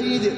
виде